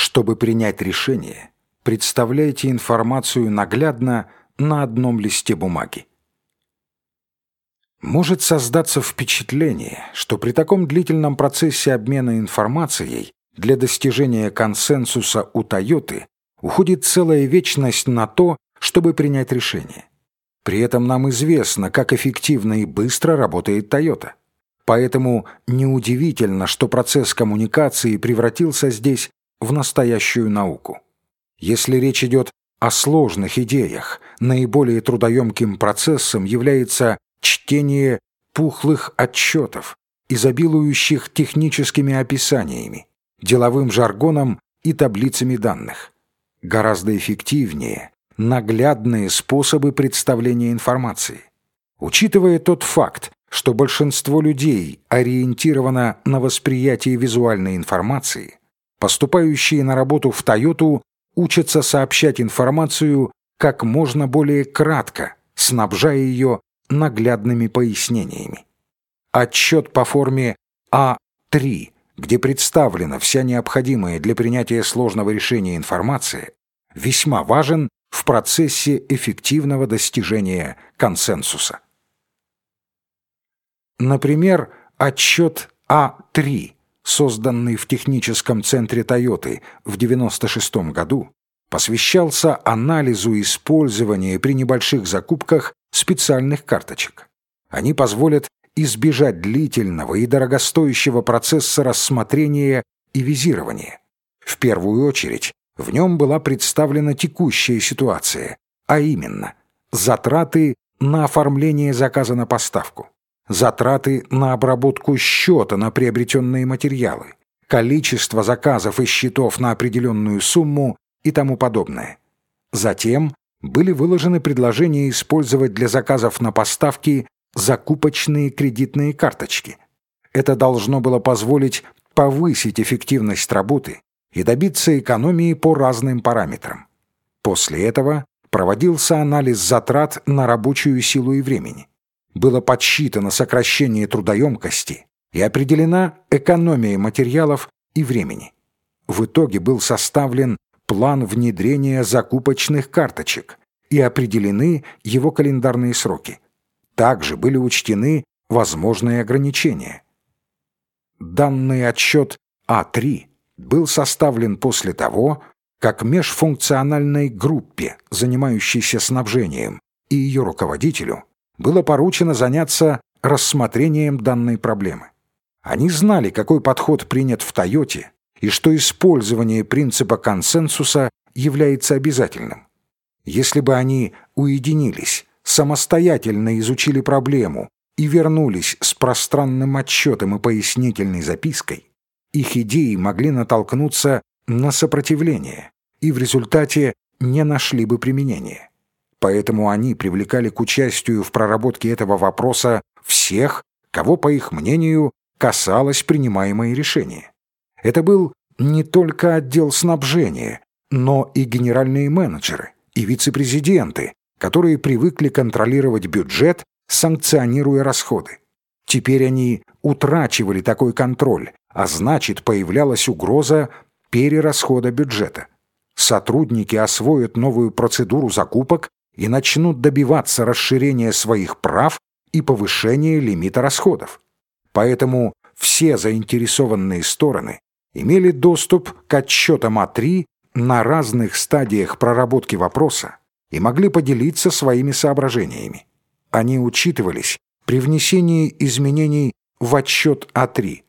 Чтобы принять решение, представляйте информацию наглядно на одном листе бумаги. Может создаться впечатление, что при таком длительном процессе обмена информацией для достижения консенсуса у Тойоты уходит целая вечность на то, чтобы принять решение. При этом нам известно, как эффективно и быстро работает Тойота. Поэтому неудивительно, что процесс коммуникации превратился здесь в настоящую науку. Если речь идет о сложных идеях, наиболее трудоемким процессом является чтение пухлых отчетов, изобилующих техническими описаниями, деловым жаргоном и таблицами данных. Гораздо эффективнее наглядные способы представления информации. Учитывая тот факт, что большинство людей ориентировано на восприятие визуальной информации, поступающие на работу в Тойоту учатся сообщать информацию как можно более кратко, снабжая ее наглядными пояснениями. Отчет по форме А3, где представлена вся необходимая для принятия сложного решения информация, весьма важен в процессе эффективного достижения консенсуса. Например, отчет А3, созданный в техническом центре Тойоты в 1996 году, посвящался анализу использования при небольших закупках специальных карточек. Они позволят избежать длительного и дорогостоящего процесса рассмотрения и визирования. В первую очередь, в нем была представлена текущая ситуация, а именно затраты на оформление заказа на поставку, затраты на обработку счета на приобретенные материалы, количество заказов и счетов на определенную сумму и тому подобное. Затем были выложены предложения использовать для заказов на поставки закупочные кредитные карточки. Это должно было позволить повысить эффективность работы и добиться экономии по разным параметрам. После этого проводился анализ затрат на рабочую силу и времени. Было подсчитано сокращение трудоемкости и определена экономия материалов и времени. В итоге был составлен план внедрения закупочных карточек и определены его календарные сроки. Также были учтены возможные ограничения. Данный отчет А3 был составлен после того, как межфункциональной группе, занимающейся снабжением, и ее руководителю было поручено заняться рассмотрением данной проблемы. Они знали, какой подход принят в «Тойоте», и что использование принципа консенсуса является обязательным. Если бы они уединились, самостоятельно изучили проблему и вернулись с пространным отчетом и пояснительной запиской, их идеи могли натолкнуться на сопротивление и в результате не нашли бы применения. Поэтому они привлекали к участию в проработке этого вопроса всех, кого, по их мнению, касалось принимаемое решение. Это был не только отдел снабжения, но и генеральные менеджеры, и вице-президенты, которые привыкли контролировать бюджет, санкционируя расходы. Теперь они утрачивали такой контроль, а значит, появлялась угроза перерасхода бюджета. Сотрудники освоят новую процедуру закупок и начнут добиваться расширения своих прав и повышения лимита расходов. Поэтому все заинтересованные стороны имели доступ к отчетам А3 на разных стадиях проработки вопроса и могли поделиться своими соображениями. Они учитывались при внесении изменений в отчет А3.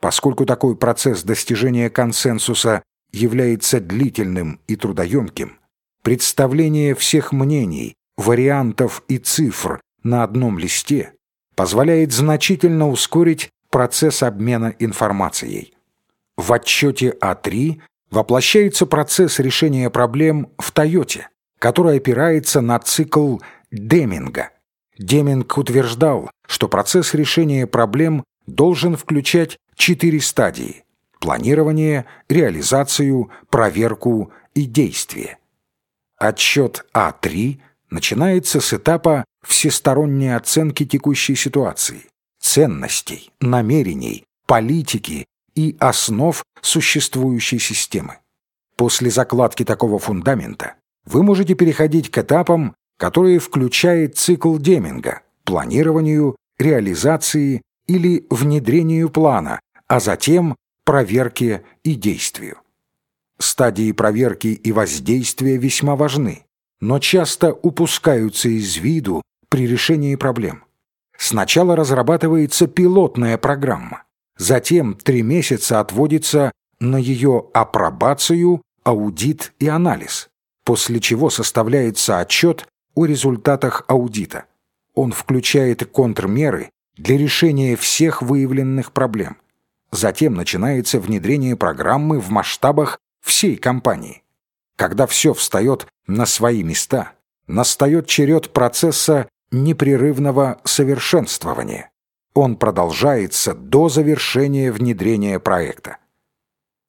Поскольку такой процесс достижения консенсуса является длительным и трудоемким, представление всех мнений, вариантов и цифр на одном листе позволяет значительно ускорить процесс обмена информацией. В отчете А3 воплощается процесс решения проблем в Тойоте, который опирается на цикл Деминга. Деминг утверждал, что процесс решения проблем должен включать четыре стадии – планирование, реализацию, проверку и действие. Отчет А3 начинается с этапа всесторонней оценки текущей ситуации, ценностей, намерений, политики и основ существующей системы. После закладки такого фундамента вы можете переходить к этапам, которые включают цикл Деминга, планированию, реализации или внедрению плана, а затем проверке и действию. Стадии проверки и воздействия весьма важны, но часто упускаются из виду при решении проблем. Сначала разрабатывается пилотная программа, затем три месяца отводится на ее апробацию, аудит и анализ, после чего составляется отчет о результатах аудита. Он включает контрмеры для решения всех выявленных проблем. Затем начинается внедрение программы в масштабах всей компании. Когда все встает на свои места, настает черед процесса непрерывного совершенствования. Он продолжается до завершения внедрения проекта.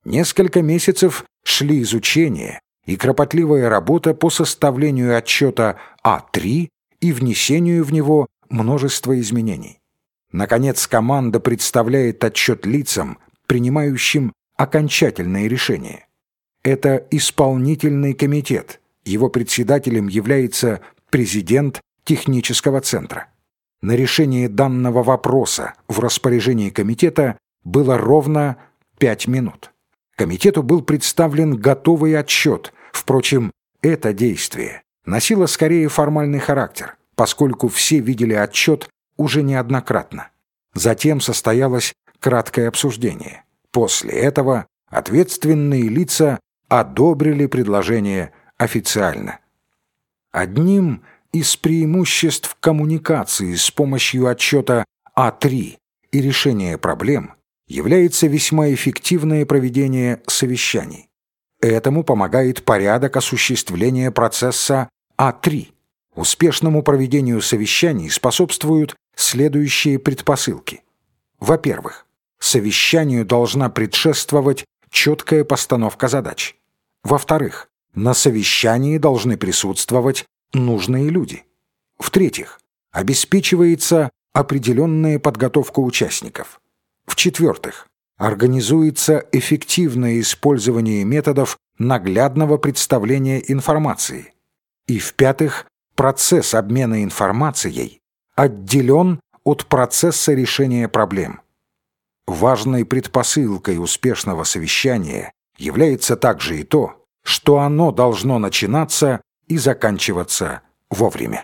Несколько месяцев шли изучение и кропотливая работа по составлению отчета А3 и внесению в него множества изменений. Наконец, команда представляет отчет лицам, принимающим окончательные решения. Это исполнительный комитет. Его председателем является президент технического центра. На решение данного вопроса в распоряжении комитета было ровно пять минут. Комитету был представлен готовый отчет. Впрочем, это действие носило скорее формальный характер, поскольку все видели отчет уже неоднократно. Затем состоялось краткое обсуждение. После этого ответственные лица одобрили предложение официально. Одним из преимуществ коммуникации с помощью отчета А3 и решения проблем является весьма эффективное проведение совещаний. Этому помогает порядок осуществления процесса А3. Успешному проведению совещаний способствуют следующие предпосылки. Во-первых, совещанию должна предшествовать четкая постановка задач. Во-вторых, на совещании должны присутствовать нужные люди. В-третьих, обеспечивается определенная подготовка участников. В-четвертых, организуется эффективное использование методов наглядного представления информации. И в-пятых, процесс обмена информацией отделен от процесса решения проблем. Важной предпосылкой успешного совещания является также и то, что оно должно начинаться и заканчиваться вовремя.